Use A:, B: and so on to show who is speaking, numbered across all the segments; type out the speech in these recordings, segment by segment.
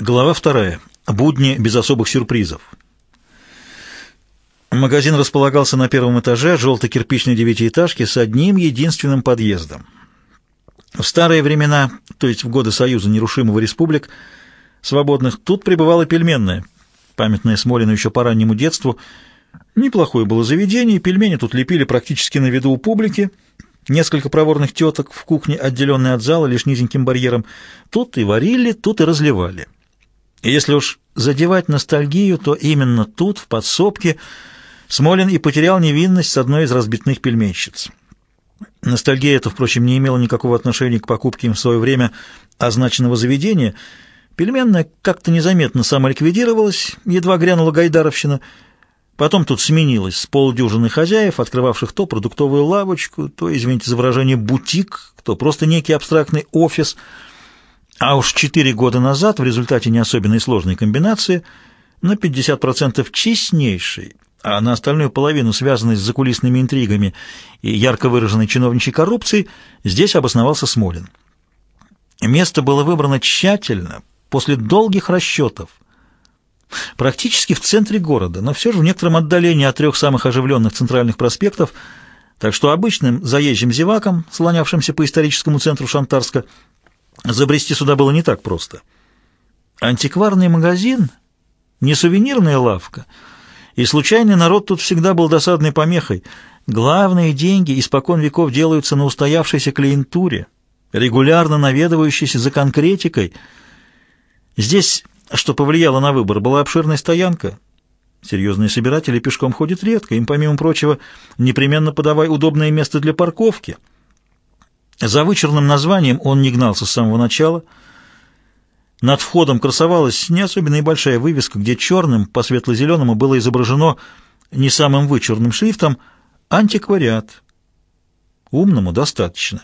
A: Глава вторая. Будни без особых сюрпризов. Магазин располагался на первом этаже желто-кирпичной девятиэтажки с одним единственным подъездом. В старые времена, то есть в годы Союза нерушимого республик, свободных, тут пребывала пельменная, памятная Смолину еще по раннему детству. Неплохое было заведение, пельмени тут лепили практически на виду у публики, несколько проворных теток в кухне, отделенной от зала лишь низеньким барьером, тут и варили, тут и разливали. Если уж задевать ностальгию, то именно тут, в подсобке, Смолин и потерял невинность с одной из разбитных пельменщиц. Ностальгия эта, впрочем, не имела никакого отношения к покупке им в свое время означенного заведения. Пельменная как-то незаметно самоликвидировалась, едва грянула Гайдаровщина. Потом тут сменилось с полдюжины хозяев, открывавших то продуктовую лавочку, то, извините за выражение, бутик, то просто некий абстрактный офис — а уж четыре года назад, в результате не особенной сложной комбинации, на 50% честнейшей, а на остальную половину связанной с закулисными интригами и ярко выраженной чиновничьей коррупцией, здесь обосновался Смолин. Место было выбрано тщательно, после долгих расчетов. Практически в центре города, но все же в некотором отдалении от трех самых оживленных центральных проспектов, так что обычным заезжим зевакам, слонявшимся по историческому центру Шантарска, Забрести сюда было не так просто. Антикварный магазин, не сувенирная лавка, и случайный народ тут всегда был досадной помехой. Главные деньги испокон веков делаются на устоявшейся клиентуре, регулярно наведывающейся за конкретикой. Здесь, что повлияло на выбор, была обширная стоянка. Серьезные собиратели пешком ходят редко, им, помимо прочего, непременно подавай удобное место для парковки — за вычурным названием он не гнался с самого начала. Над входом красовалась не особенно и большая вывеска, где черным по светло-зеленому было изображено не самым вычурным шрифтом «Антиквариат». Умному достаточно.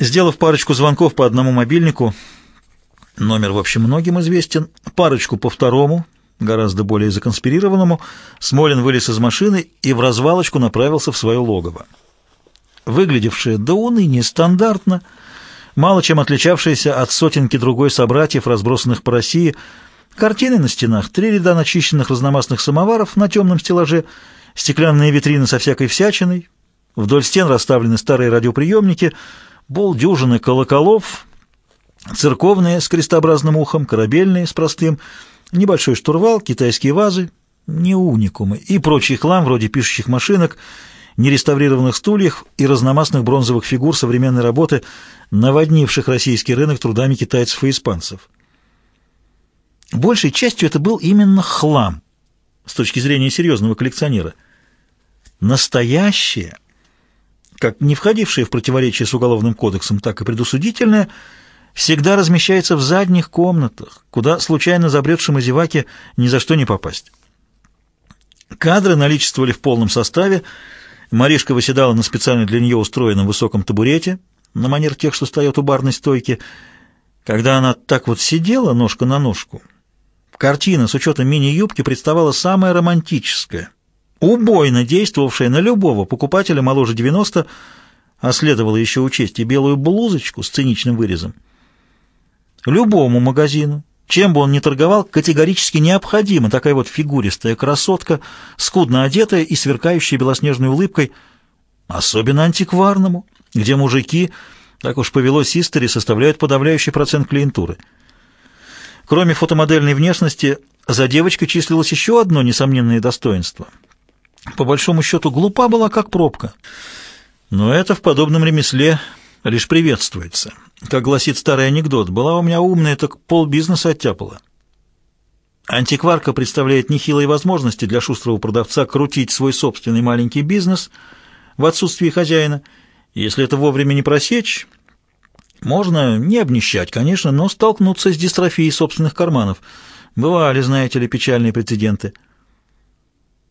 A: Сделав парочку звонков по одному мобильнику, номер, в общем, многим известен, парочку по второму, гораздо более законспирированному, Смолин вылез из машины и в развалочку направился в свое логово выглядевшая до уныния стандартно, мало чем отличавшаяся от сотенки другой собратьев, разбросанных по России, картины на стенах, три ряда начищенных разномастных самоваров на темном стеллаже, стеклянные витрины со всякой всячиной, вдоль стен расставлены старые радиоприемники, полдюжины колоколов, церковные с крестообразным ухом, корабельные с простым, небольшой штурвал, китайские вазы, не уникумы и прочий хлам вроде пишущих машинок, нереставрированных стульях и разномастных бронзовых фигур современной работы, наводнивших российский рынок трудами китайцев и испанцев. Большей частью это был именно хлам, с точки зрения серьезного коллекционера. Настоящее, как не входившее в противоречие с Уголовным кодексом, так и предусудительное, всегда размещается в задних комнатах, куда случайно забредшему зеваке ни за что не попасть. Кадры наличествовали в полном составе, Маришка выседала на специально для нее устроенном высоком табурете, на манер тех, что стоят у барной стойки. Когда она так вот сидела, ножка на ножку, картина с учетом мини-юбки представала самая романтическая, убойно действовавшая на любого покупателя моложе 90, а следовало еще учесть и белую блузочку с циничным вырезом. Любому магазину, чем бы он ни торговал, категорически необходима такая вот фигуристая красотка, скудно одетая и сверкающая белоснежной улыбкой, особенно антикварному, где мужики, так уж повелось истори, составляют подавляющий процент клиентуры. Кроме фотомодельной внешности, за девочкой числилось еще одно несомненное достоинство. По большому счету, глупа была как пробка. Но это в подобном ремесле лишь приветствуется. Как гласит старый анекдот, была у меня умная, так полбизнеса оттяпала. Антикварка представляет нехилые возможности для шустрого продавца крутить свой собственный маленький бизнес в отсутствии хозяина. Если это вовремя не просечь, можно не обнищать, конечно, но столкнуться с дистрофией собственных карманов. Бывали, знаете ли, печальные прецеденты.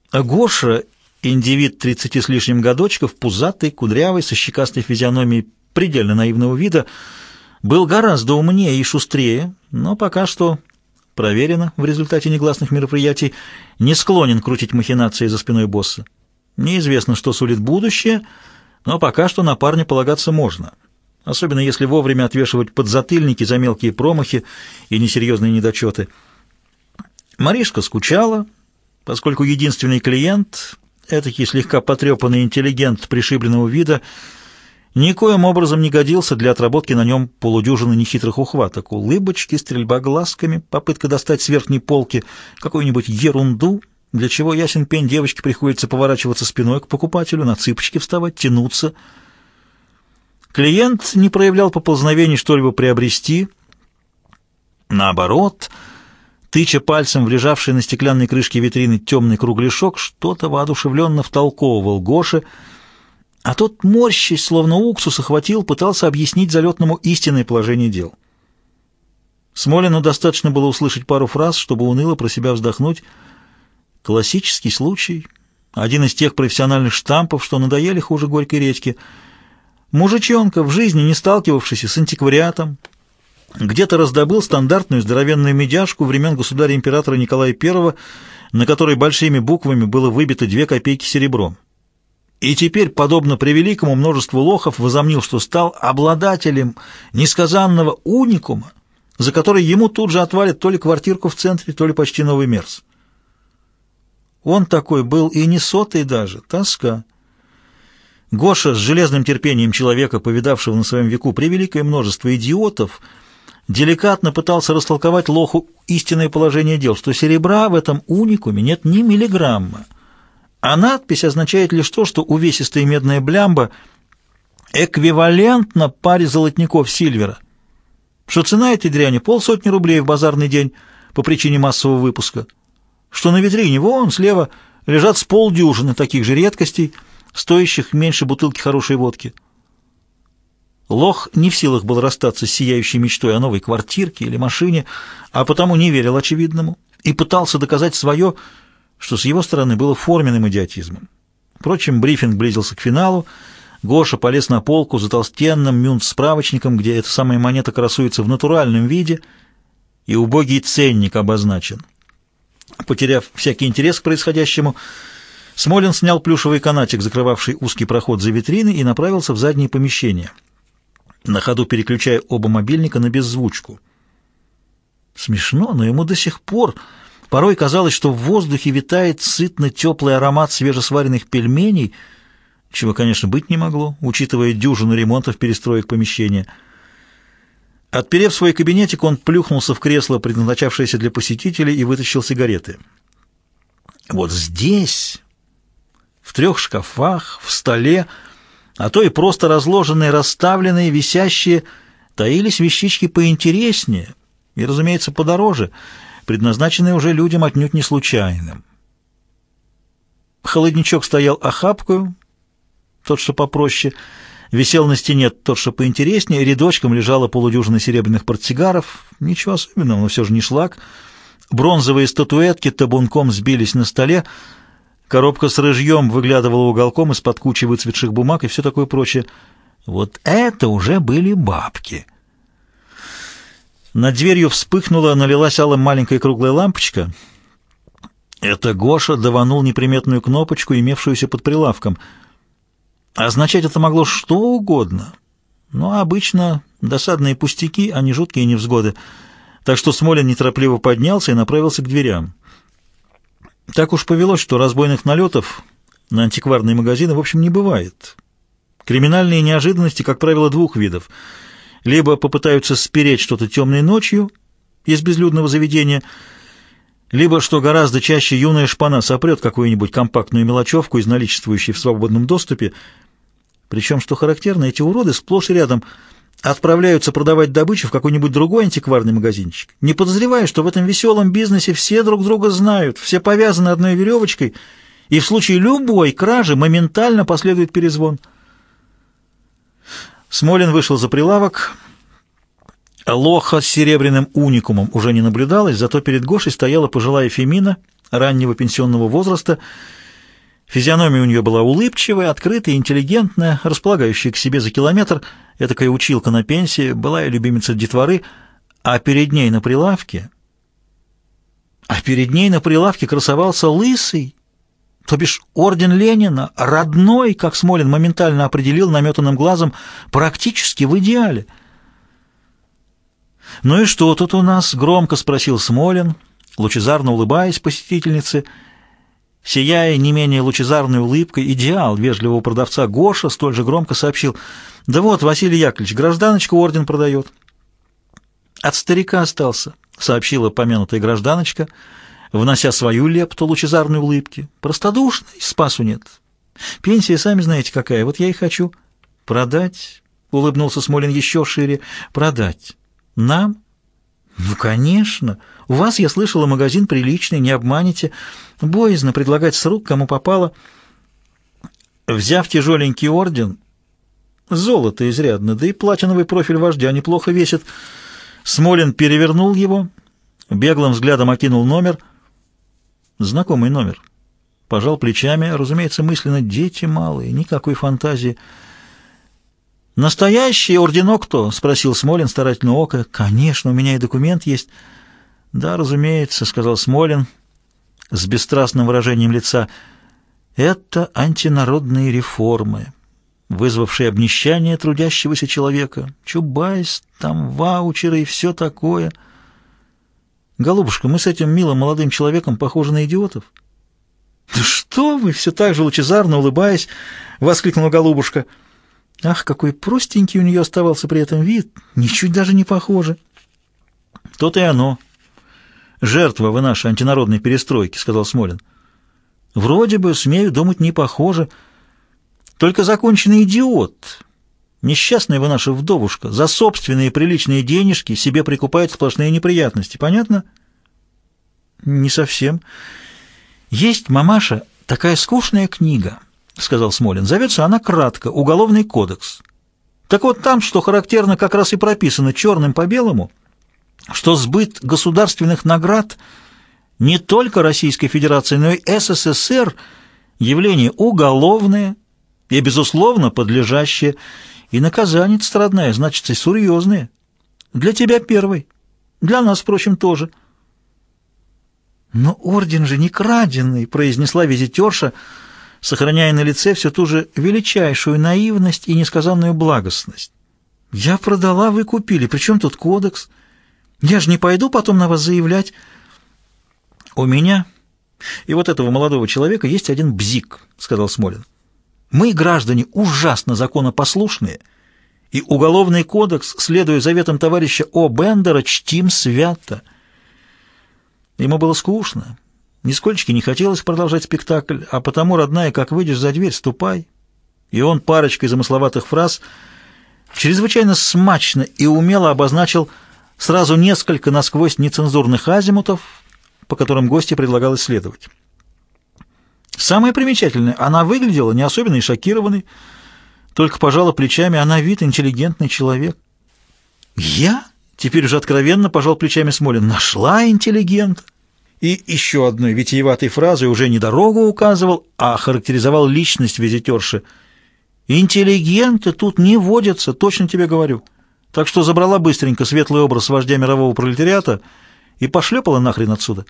A: А Гоша, индивид тридцати с лишним годочков, пузатый, кудрявый, со щекастой физиономией предельно наивного вида, был гораздо умнее и шустрее, но пока что, проверено в результате негласных мероприятий, не склонен крутить махинации за спиной босса. Неизвестно, что сулит будущее, но пока что на парня полагаться можно. особенно если вовремя отвешивать подзатыльники за мелкие промахи и несерьезные недочеты. Маришка скучала, поскольку единственный клиент, этакий слегка потрепанный интеллигент пришибленного вида, никоим образом не годился для отработки на нем полудюжины нехитрых ухваток. Улыбочки, стрельба глазками, попытка достать с верхней полки какую-нибудь ерунду, для чего, ясен пень, девочке приходится поворачиваться спиной к покупателю, на цыпочки вставать, тянуться. Клиент не проявлял поползновений что-либо приобрести. Наоборот, тыча пальцем в лежавший на стеклянной крышке витрины темный кругляшок, что-то воодушевленно втолковывал Гоше, а тот, морщись, словно уксус, охватил, пытался объяснить залетному истинное положение дел. Смолину достаточно было услышать пару фраз, чтобы уныло про себя вздохнуть. Классический случай, один из тех профессиональных штампов, что надоели хуже горькой редьки. Мужичонка, в жизни не сталкивавшийся с антиквариатом, где-то раздобыл стандартную здоровенную медяшку времен государя-императора Николая I, на которой большими буквами было выбито две копейки серебром. И теперь, подобно превеликому множеству лохов, возомнил, что стал обладателем несказанного уникума, за который ему тут же отвалят то ли квартирку в центре, то ли почти новый мерз. Он такой был и не сотый даже, тоска. Гоша с железным терпением человека, повидавшего на своем веку превеликое множество идиотов, деликатно пытался растолковать лоху истинное положение дел, что серебра в этом уникуме нет ни миллиграмма. А надпись означает лишь то, что увесистая медная блямба эквивалентна паре золотников Сильвера, что цена этой дряни полсотни рублей в базарный день по причине массового выпуска, что на витрине вон слева лежат с полдюжины таких же редкостей, стоящих меньше бутылки хорошей водки. Лох не в силах был расстаться с сияющей мечтой о новой квартирке или машине, а потому не верил очевидному и пытался доказать свое, что с его стороны было форменным идиотизмом. Впрочем, брифинг близился к финалу, Гоша полез на полку за толстенным мюнт-справочником, где эта самая монета красуется в натуральном виде, и убогий ценник обозначен. Потеряв всякий интерес к происходящему, Смолин снял плюшевый канатик, закрывавший узкий проход за витриной, и направился в заднее помещение, на ходу переключая оба мобильника на беззвучку. Смешно, но ему до сих пор порой казалось, что в воздухе витает сытно-теплый аромат свежесваренных пельменей, чего, конечно, быть не могло, учитывая дюжину ремонтов перестроек помещения. Отперев свой кабинетик, он плюхнулся в кресло, предназначавшееся для посетителей, и вытащил сигареты. Вот здесь в трех шкафах, в столе, а то и просто разложенные, расставленные, висящие, таились вещички поинтереснее и, разумеется, подороже, предназначенные уже людям отнюдь не случайным. Холодничок стоял охапкою, тот, что попроще, висел на стене тот, что поинтереснее, рядочком лежала полудюжина серебряных портсигаров, ничего особенного, но все же не шлак, бронзовые статуэтки табунком сбились на столе, Коробка с рыжьем выглядывала уголком из-под кучи выцветших бумаг и все такое прочее. Вот это уже были бабки. Над дверью вспыхнула, налилась алым маленькая круглая лампочка. Это Гоша даванул неприметную кнопочку, имевшуюся под прилавком. Означать это могло что угодно. Но обычно досадные пустяки, а не жуткие невзгоды. Так что Смолин неторопливо поднялся и направился к дверям. Так уж повелось, что разбойных налетов на антикварные магазины, в общем, не бывает. Криминальные неожиданности, как правило, двух видов. Либо попытаются спереть что-то темной ночью из безлюдного заведения, либо, что гораздо чаще, юная шпана сопрет какую-нибудь компактную мелочевку из наличествующей в свободном доступе. Причем, что характерно, эти уроды сплошь и рядом – отправляются продавать добычу в какой-нибудь другой антикварный магазинчик, не подозревая, что в этом веселом бизнесе все друг друга знают, все повязаны одной веревочкой, и в случае любой кражи моментально последует перезвон. Смолин вышел за прилавок. Лоха с серебряным уникумом уже не наблюдалось, зато перед Гошей стояла пожилая Фемина раннего пенсионного возраста, Физиономия у нее была улыбчивая, открытая, интеллигентная, располагающая к себе за километр. Этакая училка на пенсии, была и любимица детворы, а перед ней на прилавке... А перед ней на прилавке красовался лысый, То бишь орден Ленина, родной, как Смолин моментально определил наметанным глазом, практически в идеале. «Ну и что тут у нас?» — громко спросил Смолин, лучезарно улыбаясь посетительнице, сияя не менее лучезарной улыбкой, идеал вежливого продавца Гоша столь же громко сообщил, «Да вот, Василий Яковлевич, гражданочку орден продает». «От старика остался», — сообщила помянутая гражданочка, внося свою лепту лучезарной улыбки. «Простодушный, спасу нет. Пенсия, сами знаете, какая, вот я и хочу». «Продать?» — улыбнулся Смолин еще шире. «Продать. Нам?» «Ну, конечно. У вас, я слышала, магазин приличный, не обманете. Боязно предлагать с рук, кому попало». Взяв тяжеленький орден, золото изрядно, да и платиновый профиль вождя неплохо весит, — Смолин перевернул его, беглым взглядом окинул номер. Знакомый номер. Пожал плечами, разумеется, мысленно, дети малые, никакой фантазии. «Настоящий орденок кто?» — спросил Смолин старательно око. «Конечно, у меня и документ есть». «Да, разумеется», — сказал Смолин с бесстрастным выражением лица. «Это антинародные реформы» вызвавший обнищание трудящегося человека. Чубайс, там ваучеры и все такое. Голубушка, мы с этим милым молодым человеком похожи на идиотов. «Да что вы!» — все так же лучезарно улыбаясь, воскликнула голубушка. Ах, какой простенький у нее оставался при этом вид, ничуть даже не похоже. «То-то и оно. Жертва вы нашей антинародной перестройки», — сказал Смолин. «Вроде бы, смею думать, не похоже». Только законченный идиот, несчастная вы наша вдовушка, за собственные приличные денежки себе прикупает сплошные неприятности. Понятно? Не совсем. Есть, мамаша, такая скучная книга, сказал Смолин. Зовется она кратко «Уголовный кодекс». Так вот там, что характерно, как раз и прописано черным по белому, что сбыт государственных наград не только Российской Федерации, но и СССР явление уголовное, и, безусловно, подлежащее, и наказание страдное, значит, и серьезное. Для тебя первый, для нас, впрочем, тоже. «Но орден же не краденый», — произнесла визитерша, сохраняя на лице все ту же величайшую наивность и несказанную благостность. «Я продала, вы купили. Причем тут кодекс? Я же не пойду потом на вас заявлять». «У меня и вот этого молодого человека есть один бзик», — сказал Смолин. Мы, граждане, ужасно законопослушные, и Уголовный кодекс, следуя заветам товарища О. Бендера, чтим свято. Ему было скучно, нисколько не хотелось продолжать спектакль, а потому, родная, как выйдешь за дверь, ступай. И он парочкой замысловатых фраз чрезвычайно смачно и умело обозначил сразу несколько насквозь нецензурных азимутов, по которым гости предлагалось следовать. Самое примечательное, она выглядела не особенно и шокированной, только пожала плечами, она вид интеллигентный человек. «Я?» — теперь уже откровенно пожал плечами Смолин. «Нашла интеллигент». И еще одной витиеватой фразой уже не дорогу указывал, а характеризовал личность визитерши. «Интеллигенты тут не водятся, точно тебе говорю». Так что забрала быстренько светлый образ вождя мирового пролетариата и пошлепала нахрен отсюда.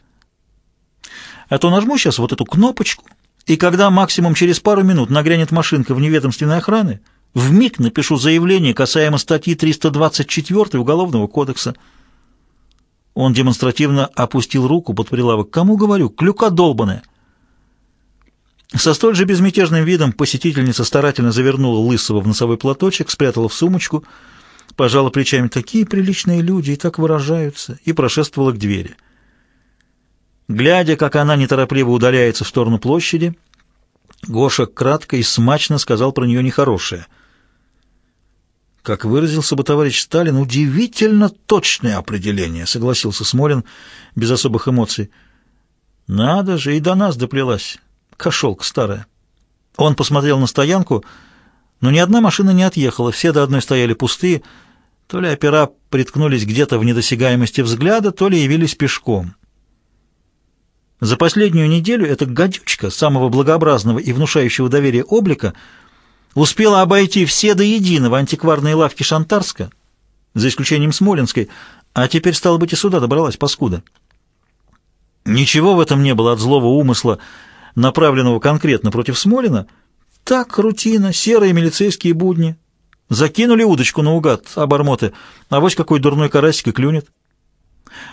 A: А то нажму сейчас вот эту кнопочку, и когда максимум через пару минут нагрянет машинка в неведомственной охраны, вмиг напишу заявление касаемо статьи 324 Уголовного кодекса. Он демонстративно опустил руку под прилавок. «Кому говорю? Клюка долбаная!» Со столь же безмятежным видом посетительница старательно завернула Лысого в носовой платочек, спрятала в сумочку, пожала плечами «Такие приличные люди и так выражаются» и прошествовала к двери. Глядя, как она неторопливо удаляется в сторону площади, Гоша кратко и смачно сказал про нее нехорошее. Как выразился бы товарищ Сталин, удивительно точное определение, согласился Смолин без особых эмоций. Надо же, и до нас доплелась. Кошелка старая. Он посмотрел на стоянку, но ни одна машина не отъехала, все до одной стояли пустые, то ли опера приткнулись где-то в недосягаемости взгляда, то ли явились пешком. За последнюю неделю эта гадючка самого благообразного и внушающего доверия облика успела обойти все до единого антикварные лавки Шантарска, за исключением Смолинской, а теперь, стало быть, и сюда добралась паскуда. Ничего в этом не было от злого умысла направленного конкретно против Смолина, так рутина, серые милицейские будни. Закинули удочку наугад, обормоты, а вось какой дурной карасик и клюнет.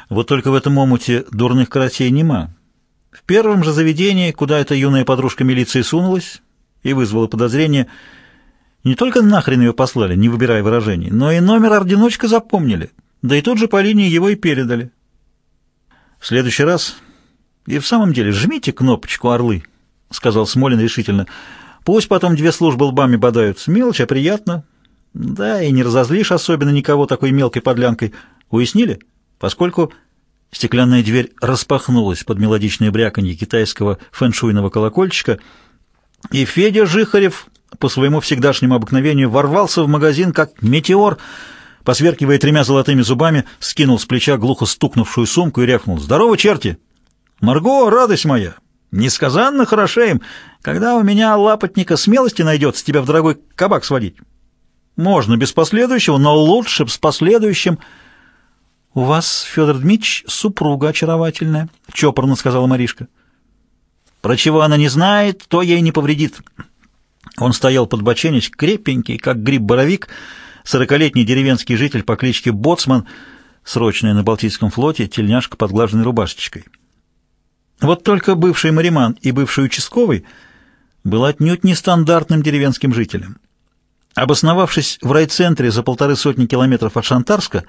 A: Вот только в этом омуте дурных карасей нема. В первом же заведении, куда эта юная подружка милиции сунулась и вызвала подозрение, не только нахрен ее послали, не выбирая выражений, но и номер орденочка запомнили, да и тут же по линии его и передали. В следующий раз и в самом деле жмите кнопочку «Орлы», — сказал Смолин решительно. Пусть потом две службы лбами бодаются. Мелочь, а приятно. Да, и не разозлишь особенно никого такой мелкой подлянкой. Уяснили? Поскольку стеклянная дверь распахнулась под мелодичное бряканье китайского фэншуйного колокольчика, и Федя Жихарев по своему всегдашнему обыкновению ворвался в магазин, как метеор, посверкивая тремя золотыми зубами, скинул с плеча глухо стукнувшую сумку и рявкнул. «Здорово, черти!» «Марго, радость моя! Несказанно хорошеем, когда у меня, лапотника, смелости найдется тебя в дорогой кабак сводить. Можно без последующего, но лучше с последующим. — У вас, Федор Дмитрич, супруга очаровательная, — чопорно сказала Маришка. — Про чего она не знает, то ей не повредит. Он стоял под боченись, крепенький, как гриб-боровик, сорокалетний деревенский житель по кличке Боцман, срочная на Балтийском флоте, тельняшка под глаженной рубашечкой. Вот только бывший мариман и бывший участковый был отнюдь нестандартным деревенским жителем. Обосновавшись в райцентре за полторы сотни километров от Шантарска,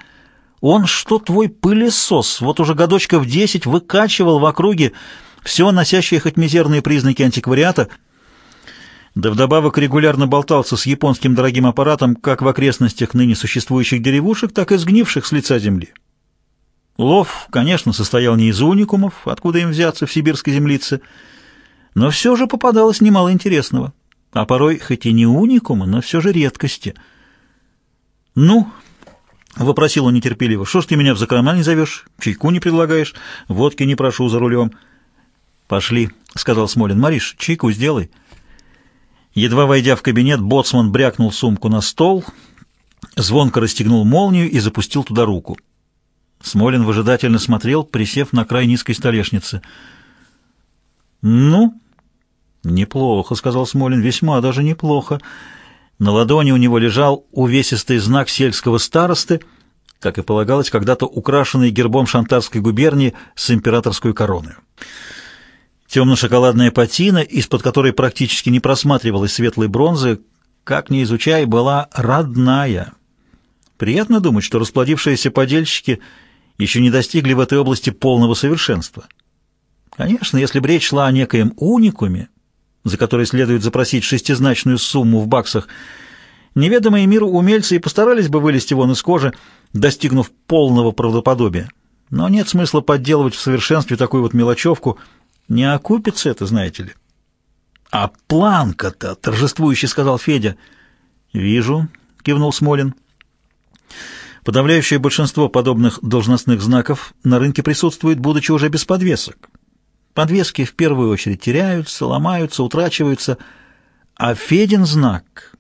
A: он, что твой пылесос, вот уже годочков десять выкачивал в округе все носящее хоть мизерные признаки антиквариата, да вдобавок регулярно болтался с японским дорогим аппаратом как в окрестностях ныне существующих деревушек, так и сгнивших с лица земли. Лов, конечно, состоял не из уникумов, откуда им взяться в сибирской землице, но все же попадалось немало интересного, а порой хоть и не уникумы, но все же редкости. «Ну?» — вопросил он нетерпеливо. «Что ж ты меня в закрома не зовешь? Чайку не предлагаешь? Водки не прошу за рулем». «Пошли», — сказал Смолин. «Мариш, чайку сделай». Едва войдя в кабинет, боцман брякнул сумку на стол, звонко расстегнул молнию и запустил туда руку. Смолин выжидательно смотрел, присев на край низкой столешницы. «Ну, неплохо», — сказал Смолин, — «весьма даже неплохо». На ладони у него лежал увесистый знак сельского старосты, как и полагалось, когда-то украшенный гербом Шантарской губернии с императорской короной. Темно-шоколадная патина, из-под которой практически не просматривалась светлой бронзы, как ни изучай, была родная. Приятно думать, что расплодившиеся подельщики — еще не достигли в этой области полного совершенства. Конечно, если бы речь шла о некоем уникуме, за который следует запросить шестизначную сумму в баксах, неведомые миру умельцы и постарались бы вылезти вон из кожи, достигнув полного правдоподобия. Но нет смысла подделывать в совершенстве такую вот мелочевку. Не окупится это, знаете ли. — А планка-то, — торжествующе сказал Федя. — Вижу, — кивнул Смолин. Подавляющее большинство подобных должностных знаков на рынке присутствует, будучи уже без подвесок. Подвески в первую очередь теряются, ломаются, утрачиваются, а Федин знак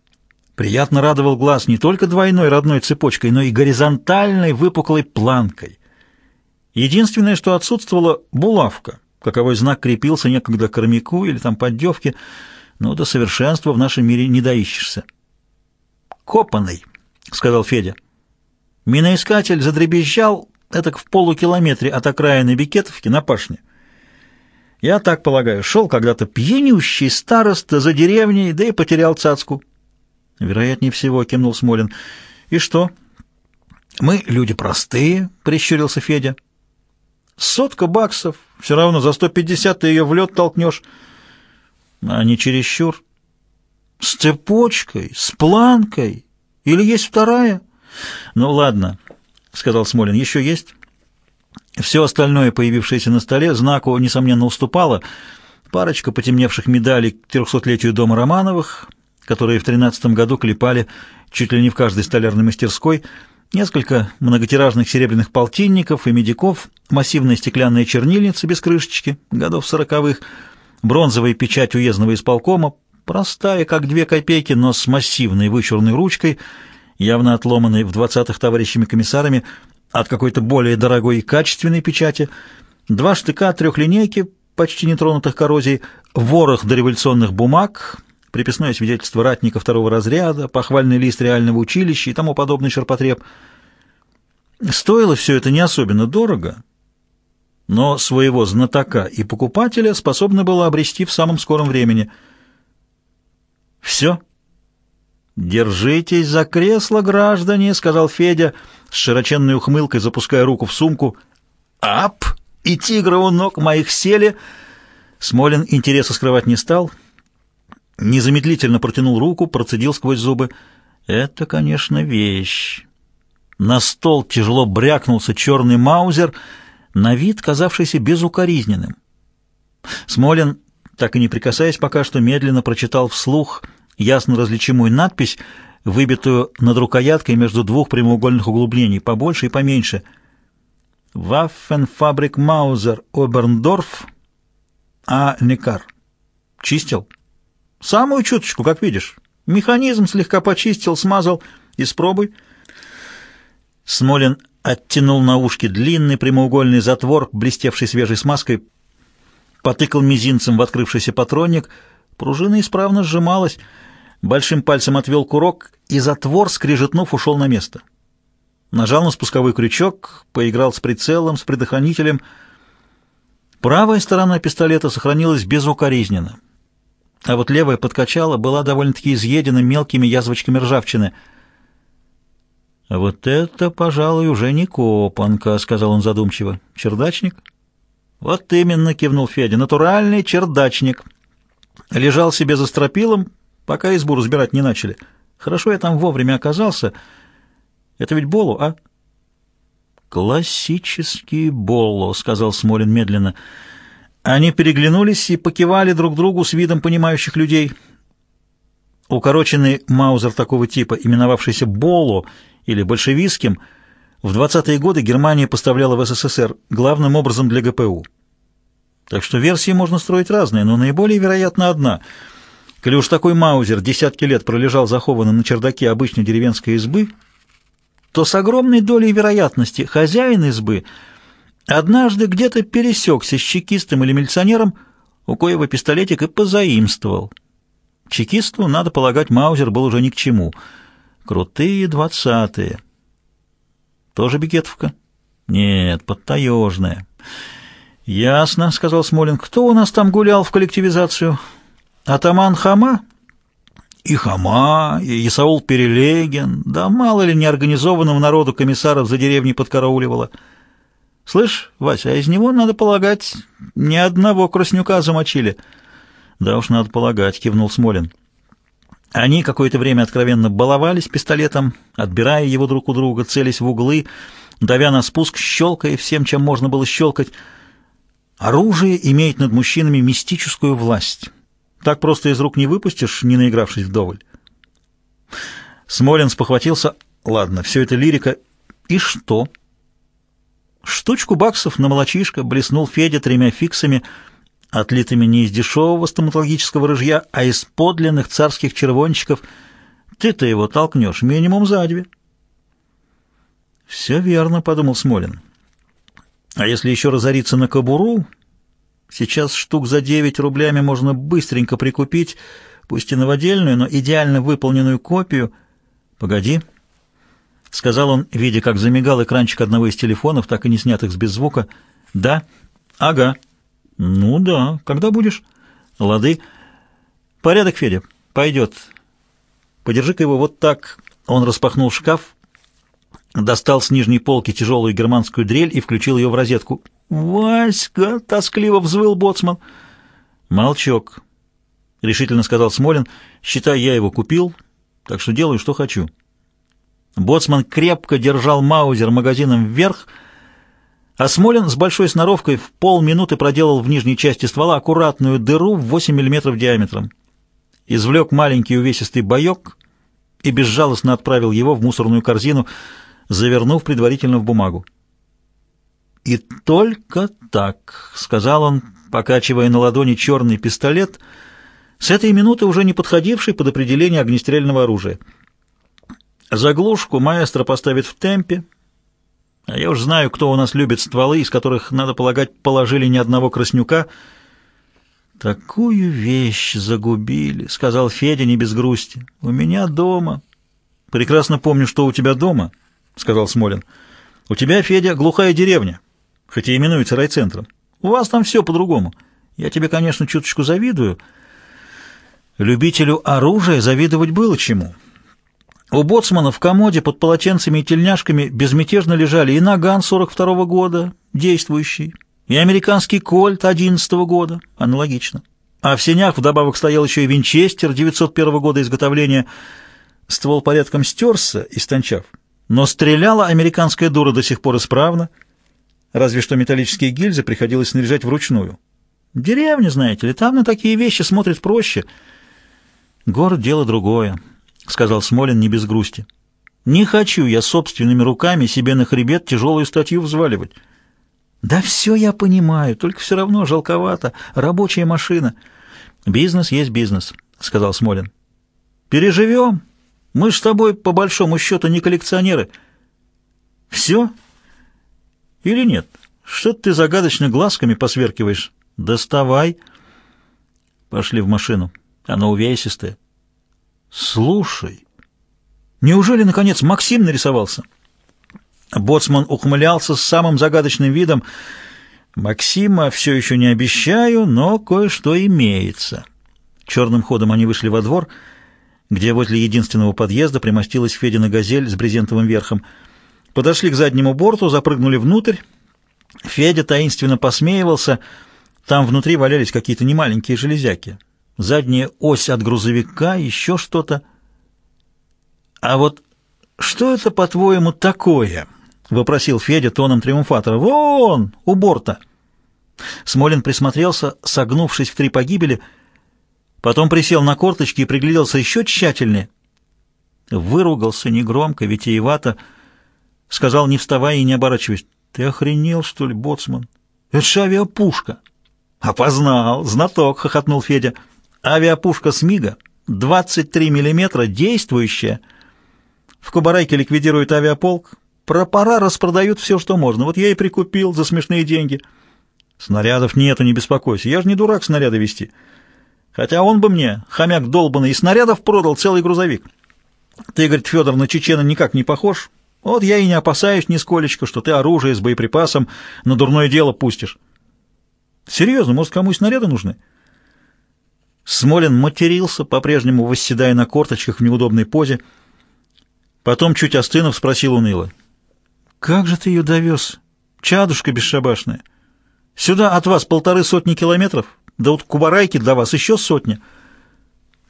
A: приятно радовал глаз не только двойной родной цепочкой, но и горизонтальной выпуклой планкой. Единственное, что отсутствовало — булавка, каковой знак крепился некогда к армяку или там поддевке, но до совершенства в нашем мире не доищешься. «Копанный», — сказал Федя. Миноискатель задребезжал этак в полукилометре от окраины Бикетовки на пашне. Я так полагаю, шел когда-то пьянющий староста за деревней, да и потерял цацку. Вероятнее всего, кивнул Смолин. И что? Мы люди простые, прищурился Федя. Сотка баксов, все равно за сто пятьдесят ты ее в лед толкнешь. А не чересчур. С цепочкой, с планкой. Или есть вторая? «Ну ладно», — сказал Смолин, — «еще есть?» Все остальное, появившееся на столе, знаку, несомненно, уступало. Парочка потемневших медалей к трехсотлетию дома Романовых, которые в тринадцатом году клепали чуть ли не в каждой столярной мастерской, несколько многотиражных серебряных полтинников и медиков, массивная стеклянная чернильница без крышечки, годов сороковых, бронзовая печать уездного исполкома, простая, как две копейки, но с массивной вычурной ручкой — явно отломанный в двадцатых товарищами-комиссарами от какой-то более дорогой и качественной печати, два штыка трехлинейки, почти не тронутых коррозией, ворох дореволюционных бумаг, приписное свидетельство ратника второго разряда, похвальный лист реального училища и тому подобный ширпотреб. Стоило все это не особенно дорого, но своего знатока и покупателя способно было обрести в самом скором времени. «Все?» «Держитесь за кресло, граждане», — сказал Федя, с широченной ухмылкой запуская руку в сумку. «Ап! И тигры у ног моих сели!» Смолин интереса скрывать не стал. Незамедлительно протянул руку, процедил сквозь зубы. «Это, конечно, вещь». На стол тяжело брякнулся черный маузер, на вид казавшийся безукоризненным. Смолин, так и не прикасаясь пока что, медленно прочитал вслух ясно различимую надпись, выбитую над рукояткой между двух прямоугольных углублений, побольше и поменьше. «Ваффенфабрик Маузер Оберндорф А. Некар». «Чистил?» «Самую чуточку, как видишь. Механизм слегка почистил, смазал. Испробуй». Смолин оттянул на ушки длинный прямоугольный затвор, блестевший свежей смазкой, потыкал мизинцем в открывшийся патронник, пружина исправно сжималась, большим пальцем отвел курок, и затвор, скрижетнув, ушел на место. Нажал на спусковой крючок, поиграл с прицелом, с предохранителем. Правая сторона пистолета сохранилась безукоризненно, а вот левая подкачала, была довольно-таки изъедена мелкими язвочками ржавчины — «Вот это, пожалуй, уже не копанка», — сказал он задумчиво. «Чердачник?» «Вот именно», — кивнул Федя, — «натуральный чердачник». Лежал себе за стропилом, пока избу разбирать не начали. Хорошо я там вовремя оказался. Это ведь Болу, а? «Классический Боло», — сказал Смолин медленно. Они переглянулись и покивали друг другу с видом понимающих людей. Укороченный маузер такого типа, именовавшийся Боло, или большевистским, в 20-е годы Германия поставляла в СССР главным образом для ГПУ. Так что версии можно строить разные, но наиболее вероятно одна. Коли уж такой маузер десятки лет пролежал захованный на чердаке обычной деревенской избы, то с огромной долей вероятности хозяин избы однажды где-то пересекся с чекистом или милиционером, у коего пистолетик и позаимствовал. Чекисту, надо полагать, маузер был уже ни к чему — Крутые двадцатые. Тоже Бекетовка? Нет, подтаежная. Ясно, сказал Смолин. Кто у нас там гулял в коллективизацию? Атаман Хама? И Хама, и Исаул Перелегин. Да мало ли неорганизованного народу комиссаров за деревней подкарауливало. Слышь, Вася, а из него, надо полагать, ни одного краснюка замочили. Да уж, надо полагать, кивнул Смолин. Они какое-то время откровенно баловались пистолетом, отбирая его друг у друга, целясь в углы, давя на спуск, щелкая всем, чем можно было щелкать. Оружие имеет над мужчинами мистическую власть. Так просто из рук не выпустишь, не наигравшись вдоволь. Смолин спохватился. Ладно, все это лирика. И что? Штучку баксов на молочишко блеснул Федя тремя фиксами — отлитыми не из дешевого стоматологического рыжья, а из подлинных царских червончиков. Ты-то его толкнешь минимум за две. «Все верно», — подумал Смолин. «А если еще разориться на кобуру, сейчас штук за девять рублями можно быстренько прикупить, пусть и новодельную, но идеально выполненную копию. Погоди». — сказал он, видя, как замигал экранчик одного из телефонов, так и не снятых с беззвука. «Да? Ага». «Ну да. Когда будешь?» «Лады. Порядок, Федя. Пойдет. Подержи-ка его вот так». Он распахнул шкаф, достал с нижней полки тяжелую германскую дрель и включил ее в розетку. «Васька!» — тоскливо взвыл боцман. «Молчок», — решительно сказал Смолин. «Считай, я его купил, так что делаю, что хочу». Боцман крепко держал маузер магазином вверх — а Смолин с большой сноровкой в полминуты проделал в нижней части ствола аккуратную дыру в 8 мм диаметром. Извлек маленький увесистый боек и безжалостно отправил его в мусорную корзину, завернув предварительно в бумагу. «И только так», — сказал он, покачивая на ладони черный пистолет, с этой минуты уже не подходивший под определение огнестрельного оружия. Заглушку маэстро поставит в темпе, а я уж знаю, кто у нас любит стволы, из которых, надо полагать, положили ни одного краснюка. «Такую вещь загубили», — сказал Федя не без грусти. «У меня дома». «Прекрасно помню, что у тебя дома», — сказал Смолин. «У тебя, Федя, глухая деревня, хоть и именуется райцентром. У вас там все по-другому. Я тебе, конечно, чуточку завидую». Любителю оружия завидовать было чему. У боцмана в комоде под полотенцами и тельняшками безмятежно лежали и наган 42-го года, действующий, и американский кольт 11 -го года, аналогично. А в сенях вдобавок стоял еще и винчестер 901 года изготовления. Ствол порядком стерся, истончав, но стреляла американская дура до сих пор исправно, разве что металлические гильзы приходилось снаряжать вручную. Деревня, знаете ли, там на такие вещи смотрят проще. Город — дело другое, — сказал Смолин не без грусти. Не хочу я собственными руками себе на хребет тяжелую статью взваливать. «Да все я понимаю, только все равно жалковато. Рабочая машина». «Бизнес есть бизнес», — сказал Смолин. «Переживем. Мы ж с тобой, по большому счету, не коллекционеры». «Все? Или нет? Что ты загадочно глазками посверкиваешь? Доставай». Пошли в машину. Она увесистая. «Слушай, неужели, наконец, Максим нарисовался?» Боцман ухмылялся с самым загадочным видом. «Максима все еще не обещаю, но кое-что имеется». Черным ходом они вышли во двор, где возле единственного подъезда примостилась Федина «Газель» с брезентовым верхом. Подошли к заднему борту, запрыгнули внутрь. Федя таинственно посмеивался. Там внутри валялись какие-то немаленькие железяки. Задняя ось от грузовика, еще что-то. «А вот что это, по-твоему, такое?» — вопросил Федя тоном триумфатора. «Вон, у борта!» Смолин присмотрелся, согнувшись в три погибели, потом присел на корточки и пригляделся еще тщательнее. Выругался негромко, витиевато, сказал, не вставая и не оборачиваясь, «Ты охренел, что ли, боцман? Это же авиапушка!» «Опознал, знаток!» — хохотнул Федя. «Авиапушка Смига, 23 миллиметра, действующая. В Кубарайке ликвидирует авиаполк, Пропора распродают все, что можно. Вот я и прикупил за смешные деньги. Снарядов нету, не беспокойся. Я же не дурак снаряды вести. Хотя он бы мне, хомяк долбанный, и снарядов продал целый грузовик. Ты, говорит, Федор, на чечена никак не похож. Вот я и не опасаюсь нисколечко, что ты оружие с боеприпасом на дурное дело пустишь. Серьезно, может, кому и снаряды нужны? Смолин матерился, по-прежнему восседая на корточках в неудобной позе. Потом, чуть остынув, спросил уныло. «Как же ты ее довез? Чадушка бесшабашная. Сюда от вас полторы сотни километров, да вот Кубарайки до вас еще сотня».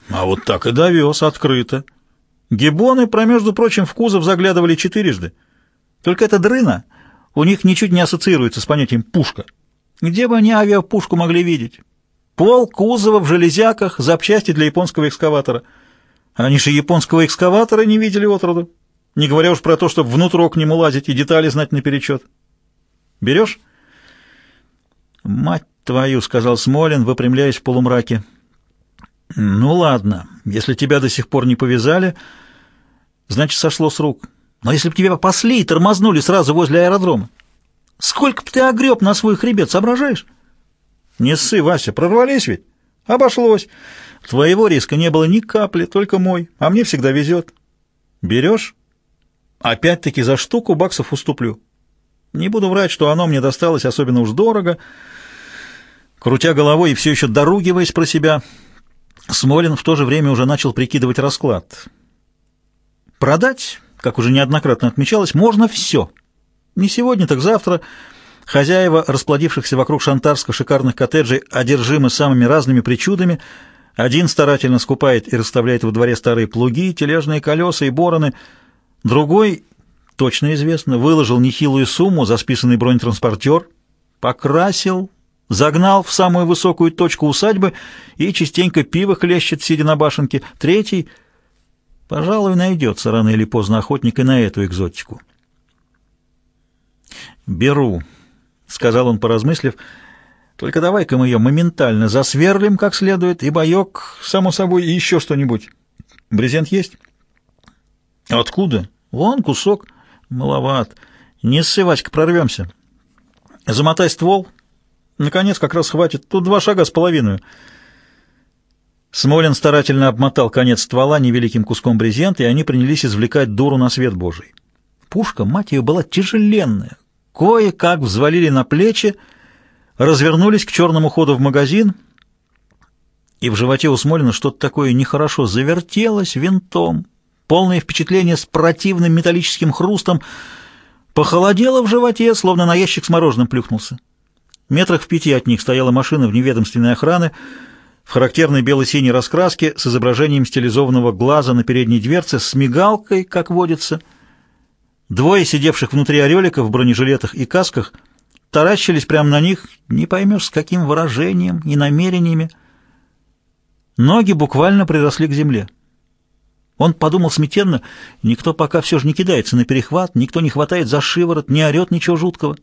A: «А вот так и довез, открыто. Гибоны, про между прочим, в кузов заглядывали четырежды. Только эта дрына у них ничуть не ассоциируется с понятием «пушка». Где бы они авиапушку могли видеть? Пол кузова в железяках, запчасти для японского экскаватора. Они же японского экскаватора не видели отроду. Не говоря уж про то, чтобы внутрь к нему лазить и детали знать наперечет. Берешь? Мать твою, — сказал Смолин, выпрямляясь в полумраке. Ну ладно, если тебя до сих пор не повязали, значит, сошло с рук. Но если бы тебя пасли и тормознули сразу возле аэродрома, сколько бы ты огреб на свой хребет, соображаешь? Не ссы, Вася, прорвались ведь? Обошлось. Твоего риска не было ни капли, только мой, а мне всегда везет. Берешь? Опять-таки за штуку баксов уступлю. Не буду врать, что оно мне досталось особенно уж дорого. Крутя головой и все еще доругиваясь про себя, Смолин в то же время уже начал прикидывать расклад. Продать, как уже неоднократно отмечалось, можно все. Не сегодня, так завтра. Хозяева, расплодившихся вокруг шантарска шикарных коттеджей, одержимы самыми разными причудами. Один старательно скупает и расставляет во дворе старые плуги, тележные колеса и бороны — Другой, точно известно, выложил нехилую сумму за списанный бронетранспортер, покрасил, загнал в самую высокую точку усадьбы и частенько пиво хлещет, сидя на башенке. Третий, пожалуй, найдется рано или поздно охотник и на эту экзотику. «Беру», — сказал он, поразмыслив, — «только давай-ка мы ее моментально засверлим как следует, и боек, само собой, и еще что-нибудь. Брезент есть?» «Откуда?» Вон кусок. Маловат. Не ссы, Васька, прорвемся. Замотай ствол. Наконец, как раз хватит. Тут два шага с половиной. Смолин старательно обмотал конец ствола невеликим куском брезента, и они принялись извлекать дуру на свет Божий. Пушка, мать ее, была тяжеленная. Кое-как взвалили на плечи, развернулись к черному ходу в магазин, и в животе у Смолина что-то такое нехорошо завертелось винтом. Полное впечатление с противным металлическим хрустом похолодело в животе, словно на ящик с мороженым плюхнулся. Метрах в пяти от них стояла машина в неведомственной охраны, в характерной бело-синей раскраске с изображением стилизованного глаза на передней дверце с мигалкой, как водится. Двое сидевших внутри орелика в бронежилетах и касках таращились прямо на них, не поймешь с каким выражением и намерениями. Ноги буквально приросли к земле. Он подумал смятенно, никто пока все же не кидается на перехват, никто не хватает за шиворот, не орет ничего жуткого.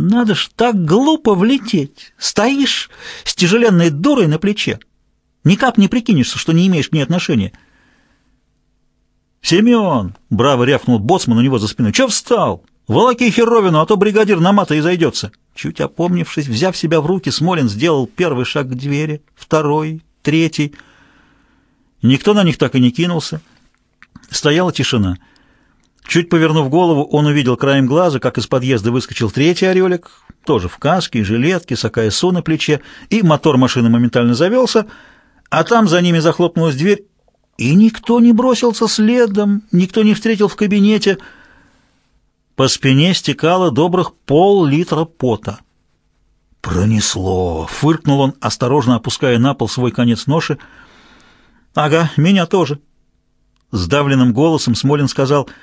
A: Надо ж так глупо влететь. Стоишь с тяжеленной дурой на плече. Никак не прикинешься, что не имеешь к ней отношения. «Семен!» — браво рявкнул боцман у него за спиной. «Че встал? Волоки херовину, а то бригадир на мата и зайдется». Чуть опомнившись, взяв себя в руки, Смолин сделал первый шаг к двери, второй, третий. Никто на них так и не кинулся. Стояла тишина. Чуть повернув голову, он увидел краем глаза, как из подъезда выскочил третий орелик, тоже в каске, жилетке, с АКСУ на плече, и мотор машины моментально завелся, а там за ними захлопнулась дверь, и никто не бросился следом, никто не встретил в кабинете. По спине стекало добрых пол-литра пота. «Пронесло!» — фыркнул он, осторожно опуская на пол свой конец ноши. «Ага, меня тоже!» Сдавленным голосом Смолин сказал —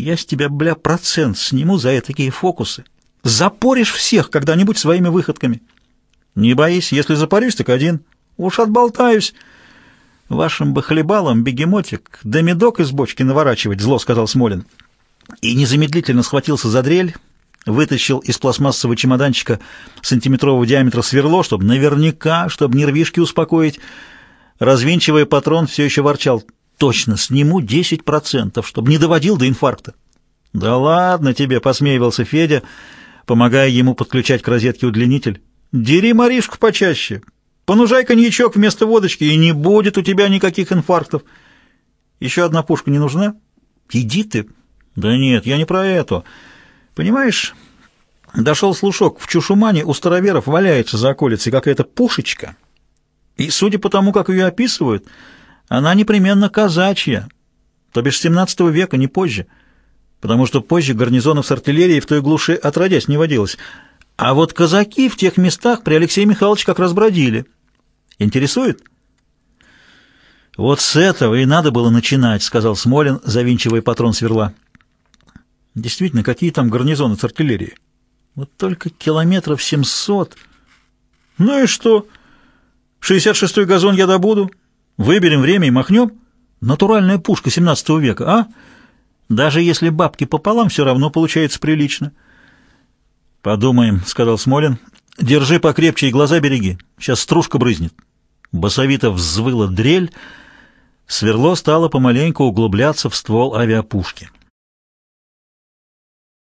A: я с тебя, бля, процент сниму за такие фокусы. Запоришь всех когда-нибудь своими выходками. Не боись, если запорюсь, так один. Уж отболтаюсь. Вашим бы хлебалом, бегемотик, да медок из бочки наворачивать, зло сказал Смолин. И незамедлительно схватился за дрель, вытащил из пластмассового чемоданчика сантиметрового диаметра сверло, чтобы наверняка, чтобы нервишки успокоить. Развинчивая патрон, все еще ворчал. Точно, сниму 10%, чтобы не доводил до инфаркта. Да ладно тебе, посмеивался Федя, помогая ему подключать к розетке удлинитель. Дери Маришку почаще. Понужай коньячок вместо водочки, и не будет у тебя никаких инфарктов. Еще одна пушка не нужна? Иди ты. Да нет, я не про это. Понимаешь, дошел слушок, в Чушумане у староверов валяется за околицей какая-то пушечка. И судя по тому, как ее описывают, она непременно казачья, то бишь 17 века, не позже, потому что позже гарнизонов с артиллерией в той глуши отродясь не водилось. А вот казаки в тех местах при Алексее Михайловиче как раз бродили. Интересует? Вот с этого и надо было начинать, сказал Смолин, завинчивая патрон сверла. Действительно, какие там гарнизоны с артиллерией? Вот только километров семьсот. Ну и что? Шестьдесят шестой газон я добуду. Выберем время и махнем. Натуральная пушка 17 века, а? Даже если бабки пополам, все равно получается прилично. Подумаем, сказал Смолин. Держи покрепче и глаза береги. Сейчас стружка брызнет. Басовито взвыла дрель. Сверло стало помаленьку углубляться в ствол авиапушки.